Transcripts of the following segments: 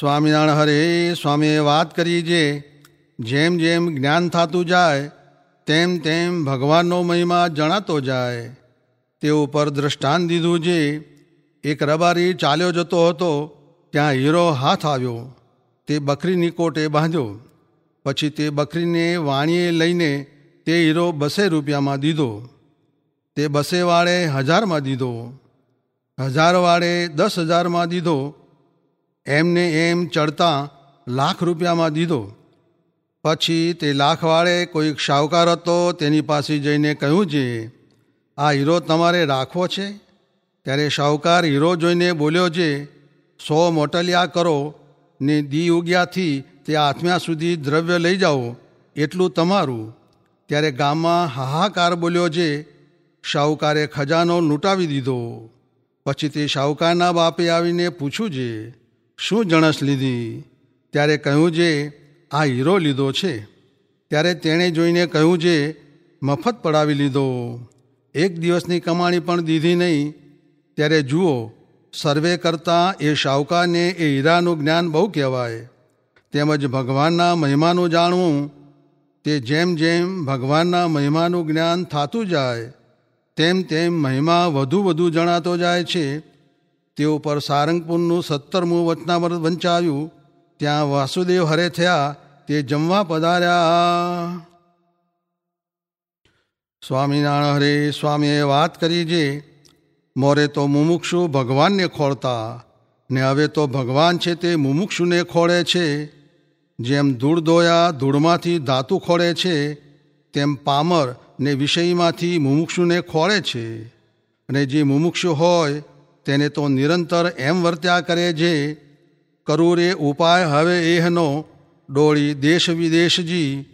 સ્વામિનારાયણ હરે, સ્વામીએ વાત કરી જે, જેમ જેમ જ્ઞાન થતું જાય, તેમ તેમ ભગવાનનો મહિમા જણાતો જાય. તે ઉપર દ્રષ્ટાંત દીધું જે, એક રબારી ચાલ્યો જતો હતો, ત્યાં હીરો હાથ આવ્યો. તે બકરીની કોટે બાંધ્યો. પછી તે બકરીને વાણીએ લઈને તે હીરો બસે રૂપિયામાં દીધો. તે બસેવાળે હજારમાં દીધો. હજારવાળે દસ હજારમાં દીધો. એમને એમ ચડતા લાખ રૂપિયામાં દીધો. પછી તે લાખવાળે કોઈક શાહુકાર હતો તેની પાસે જઈને કહ્યું છે આ હીરો તમારે રાખવો છે? ત્યારે શાહુકાર હીરો જોઈને બોલ્યો છે સો મોટલિયા કરો, ને દી ઉગ્યાથી તે આત્મ્યા સુધી દ્રવ્ય લઈ જાઓ, એટલું તમારું. ત્યારે ગામમાં હાહાકાર બોલ્યો છે શાહુકારે ખજાનો લૂંટાવી દીધો. પછી તે શાહુકારના બાપે આવીને પૂછ્યું છે શું જણસ લીધી? ત્યારે કહ્યું જે, આ હીરો લીધો છે. ત્યારે તેણે જોઈને કહ્યું જે, મફત પડાવી લીધો. એક દિવસની કમાણી પણ દીધી નહીં. ત્યારે જુઓ, સર્વે કરતાં એ શાહુકારને એ હીરાનું જ્ઞાન બહુ કહેવાય. તેમજ ભગવાનના મહિમાનું જાણવું, તે જેમ જેમ ભગવાનના મહિમાનું જ્ઞાન થતું જાય, તેમ તેમ મહિમા વધુ વધુ જણાતો જાય છે. તે ઉપર સારંગપુરનું સત્તરમું વચનામૃત વંચાવ્યું. ત્યાં વાસુદેવ હરે થયા, તે જમવા પધાર્યા. સ્વામિનારાયણ હરે, સ્વામીએ વાત કરી જે, મોરે તો મુમુક્ષુ ભગવાનને ખોળતા, ને હવે તો ભગવાન છે તે મુમુક્ષુને ખોળે છે. જેમ ધૂળ દોયા ધૂળમાંથી ધાતુ ખોળે છે, તેમ પામર ને વિષયમાંથી મુમુક્ષુને ખોળે છે. અને જે મુમુક્ષુ હોય તેને તો નિરંતર એમ વર્ત્યા કરે જે કરું રે ઉપાય હવે એહનો, ડોળી દેશ વિદેશજી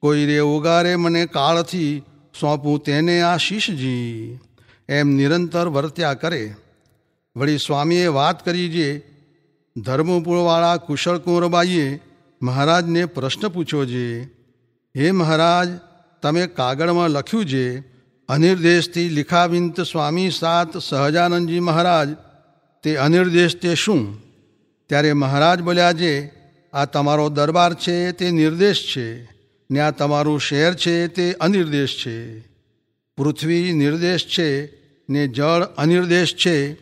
કોઈ રે ઉગારે મને કાળથી સોંપું તેને આ શીશજી એમ નિરંતર વર્ત્યા કરે. વળી સ્વામીએ વાત કરી જે, ધર્મપુરવાળા કુશળ કુંવરબાઈએ મહારાજને પ્રશ્ન પૂછ્યો જે, હે મહારાજ, તમે કાગળમાં લખ્યું છે અનિર્દેશથી લિખાવિંત સ્વામી સાત સહજાનંદજી મહારાજ, તે અનિર્દેશ તે શું? ત્યારે મહારાજ બોલ્યા જે આ તમારો દરબાર છે તે નિર્દેશ છે, ને આ તમારું શહેર છે તે અનિર્દેશ છે. પૃથ્વી નિર્દેશ છે, ને જળ અનિર્દેશ છે,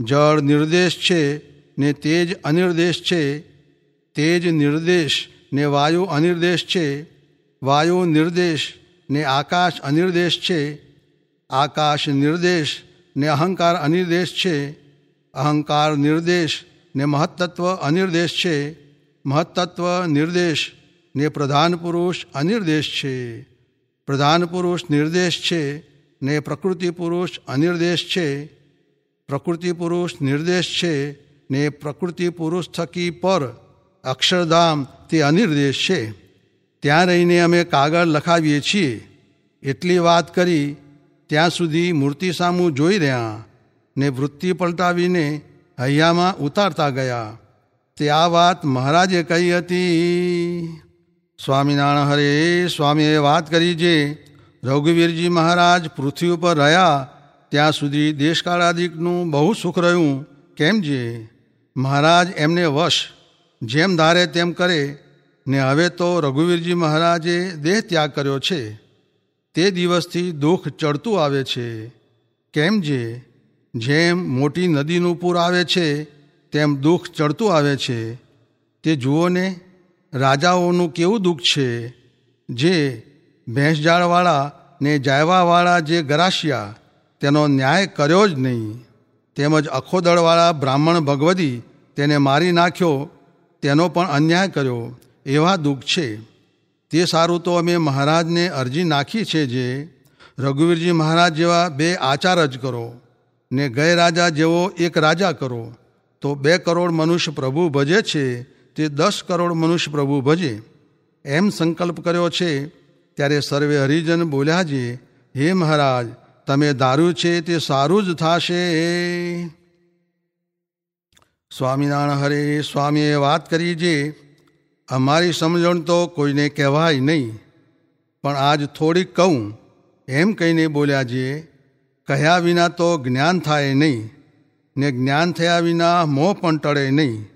જળ નિર્દેશ છે, ને તેજ અનિર્દેશ છે, તેજ નિર્દેશ, ને વાયુ અનિર્દેશ છે, વાયુ નિર્દેશ ને આકાશ અનિર્દેશ છે, આકાશ નિર્દેશ ને અહંકાર અનિર્દેશ છે, અહંકાર નિર્દેશ ને મહત્તત્વ અનિર્દેશ છે, મહત્તત્વ નિર્દેશ ને પ્રધાન પુરુષ અનિર્દેશ છે, પ્રધાન પુરુષ નિર્દેશ છે ને પ્રકૃતિ પુરુષ અનિર્દેશ છે, પ્રકૃતિ પુરુષ નિર્દેશ છે ને પ્રકૃતિ પુરુષ થકી પર અક્ષરધામ તે અનિર્દેશ છે. ત્યાં રહીને અમે કાગળ લખાવીએ છીએ. એટલી વાત કરી, ત્યાં સુધી મૂર્તિ સામું જોઈ રહ્યા ને વૃત્તિ પલટાવીને હૈયામાં ઉતારતા ગયા. તે આ વાત મહારાજે કહી હતી. સ્વામિનારાયણ હરે સ્વામીએ વાત કરી જે રઘુવીરજી મહારાજ પૃથ્વી ઉપર રહ્યા, ત્યાં સુધી દેશકાળાદિકનું બહુ સુખ રહ્યું. કેમ જે? મહારાજ એમને વશ, જેમ ધારે તેમ કરે ને હવે તો રઘુવીરજી મહારાજે દેહ ત્યાગ કર્યો છે. તે દિવસથી દુઃખ ચડતું આવે છે. કેમ જે? જેમ મોટી નદીનું પૂર આવે છે, તેમ દુઃખ ચડતું આવે છે. તે જુઓ ને, રાજાઓનું કેવું દુઃખ છે. જે ભેંસજાળવાળા ને જાયવાવાળા જે ગરાશિયા તેનો ન્યાય કર્યો જ નહીં. તેમજ અખોદળવાળા બ્રાહ્મણ ભગવદી તેને મારી નાખ્યો, તેનો પણ અન્યાય કર્યો. એવા દુઃખ છે. તે સારું તો અમે મહારાજને અરજી નાખી છે જે રઘુવીરજી મહારાજ જેવા બે આચાર જ કરો ને ગય રાજા જેવો એક રાજા કરો. તો બે કરોડ મનુષ્ય પ્રભુ ભજે છે, તે દસ કરોડ મનુષ્ય પ્રભુ ભજે. એમ સંકલ્પ કર્યો છે, ત્યારે સર્વે હરિજન બોલ્યા છે, હે મહારાજ, તમે દારૂ છે તે સારું જ થશે. સ્વામિનારાયણ હરે, સ્વામીએ વાત કરી છે અમારી સમજણ તો કોઈને કહેવાય નહીં, પણ આજ થોડીક કહું. એમ કહીને બોલ્યા જે, કહ્યા વિના તો જ્ઞાન થાય નહીં, ને જ્ઞાન થયા વિના મોહ પણ ટળે નહીં.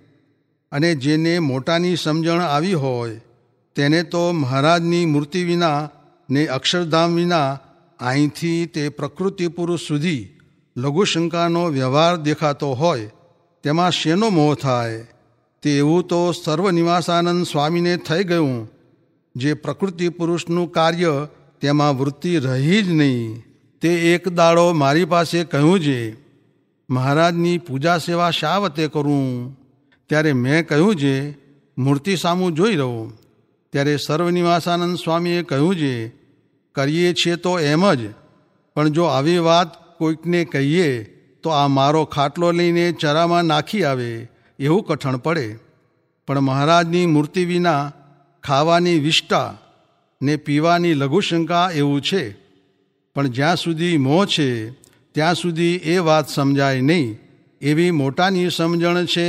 અને જેને મોટાની સમજણ આવી હોય, તેને તો મહારાજની મૂર્તિ વિના ને અક્ષરધામ વિના અહીંથી તે પ્રકૃતિ પુરુષ સુધી લઘુશંકાનો વ્યવહાર દેખાતો હોય, તેમાં શેનો મોહ થાય? તે એવું તો સર્વનિવાસાનંદ સ્વામીને થઈ ગયું, જે પ્રકૃતિ પુરુષનું કાર્ય તેમાં વૃત્તિ રહી જ નહીં. તે એક દાડો મારી પાસે કહ્યું છે મહારાજની પૂજા સેવા શા વતે કરું? ત્યારે મેં કહ્યું છે મૂર્તિ સામું જોઈ રહું. ત્યારે સર્વનિવાસાનંદ સ્વામીએ કહ્યું છે કરીએ છીએ તો એમ જ, પણ જો આવી વાત કોઈકને કહીએ, તો આ મારો ખાટલો લઈને ચરામાં નાખી આવે. એવું કઠણ પડે. પણ મહારાજની મૂર્તિ વિના ખાવાની વિષ્ટા ને પીવાની લઘુશંકા એવું છે. પણ જ્યાં સુધી મોહ છે, ત્યાં સુધી એ વાત સમજાય નહીં. એવી મોટાની સમજણ છે.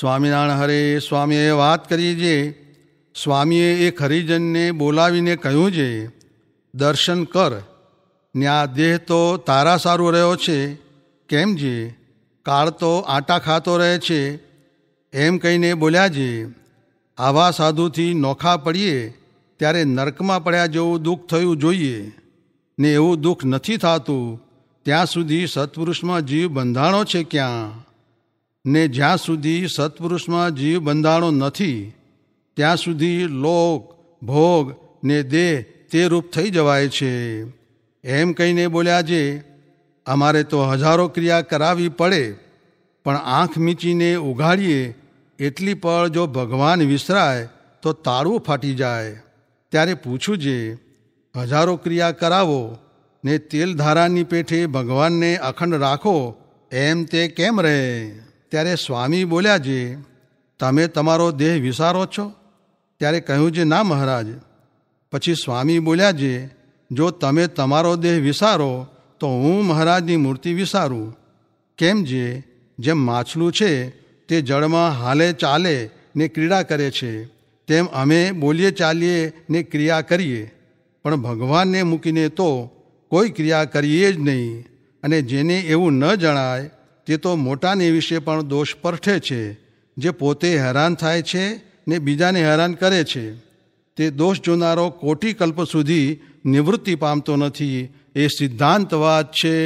સ્વામિનારાયણ હરે, સ્વામીએ વાત કરી જે. સ્વામીએ એ હરિજનને બોલાવીને કહ્યું છે દર્શન કર. ને આ દેહ તો તારા સારું રહ્યો છે. કેમ છે કાળ તો આટા ખાતો રહે છે. એમ કહીને બોલ્યા જે, આવા સાધુથી નોખા પડીએ, ત્યારે નર્કમાં પડ્યા જેવું દુઃખ થયું જોઈએ. ને એવું દુઃખ નથી થતું. ત્યાં સુધી સત્પુરુષમાં જીવ બંધાણો છે ક્યાં? ને જ્યાં સુધી સત્પુરુષમાં જીવ બંધાણો નથી, ત્યાં સુધી લોક, ભોગ ને દેહ તે રૂપ થઈ જવાય છે. એમ કહીને બોલ્યા છે અમારે તો હજારો ક્રિયા કરાવી પડે, પણ આંખ મીચીને ઉઘાડીએ, એટલી પળ જો ભગવાન વિસરાય, તો તાળું ફાટી જાય. ત્યારે પૂછું જે, હજારો ક્રિયા કરાવો, ને તેલ ધારાની પેઠે ભગવાનને અખંડ રાખો, એમ તે કેમ રહે? ત્યારે સ્વામી બોલ્યા છે તમે તમારો દેહ વિસારો છો? ત્યારે કહ્યું છે ના મહારાજ. પછી સ્વામી બોલ્યા છે જો તમે તમારો દેહ વિસારો તો હું મહારાજની મૂર્તિ વિસારું. કેમ જે? જેમ માછલું છે, તે જળમાં હાલે ચાલે ને ક્રીડા કરે છે. તેમ અમે બોલીએ ચાલીએ ને ક્રિયા કરીએ. પણ ભગવાનને મૂકીને તો કોઈ ક્રિયા કરીએ જ નહીં. અને જેને એવું ન જણાય, તે તો મોટાને વિશે પણ દોષ પરઠે છે, જે પોતે હેરાન થાય છે ને બીજાને હેરાન કરે છે. તે દોષ જોનારો કોટી કલ્પ સુધી નિવૃત્તિ પામતો નથી એ સિદ્ધાંત વાત છે.